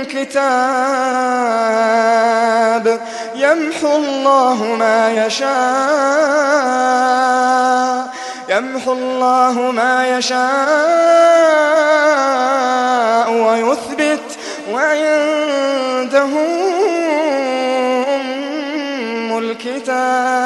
الكتاب يمحو الله ما يشاء يمحو الله ما يشاء ويثبت وعنده أم الكتاب.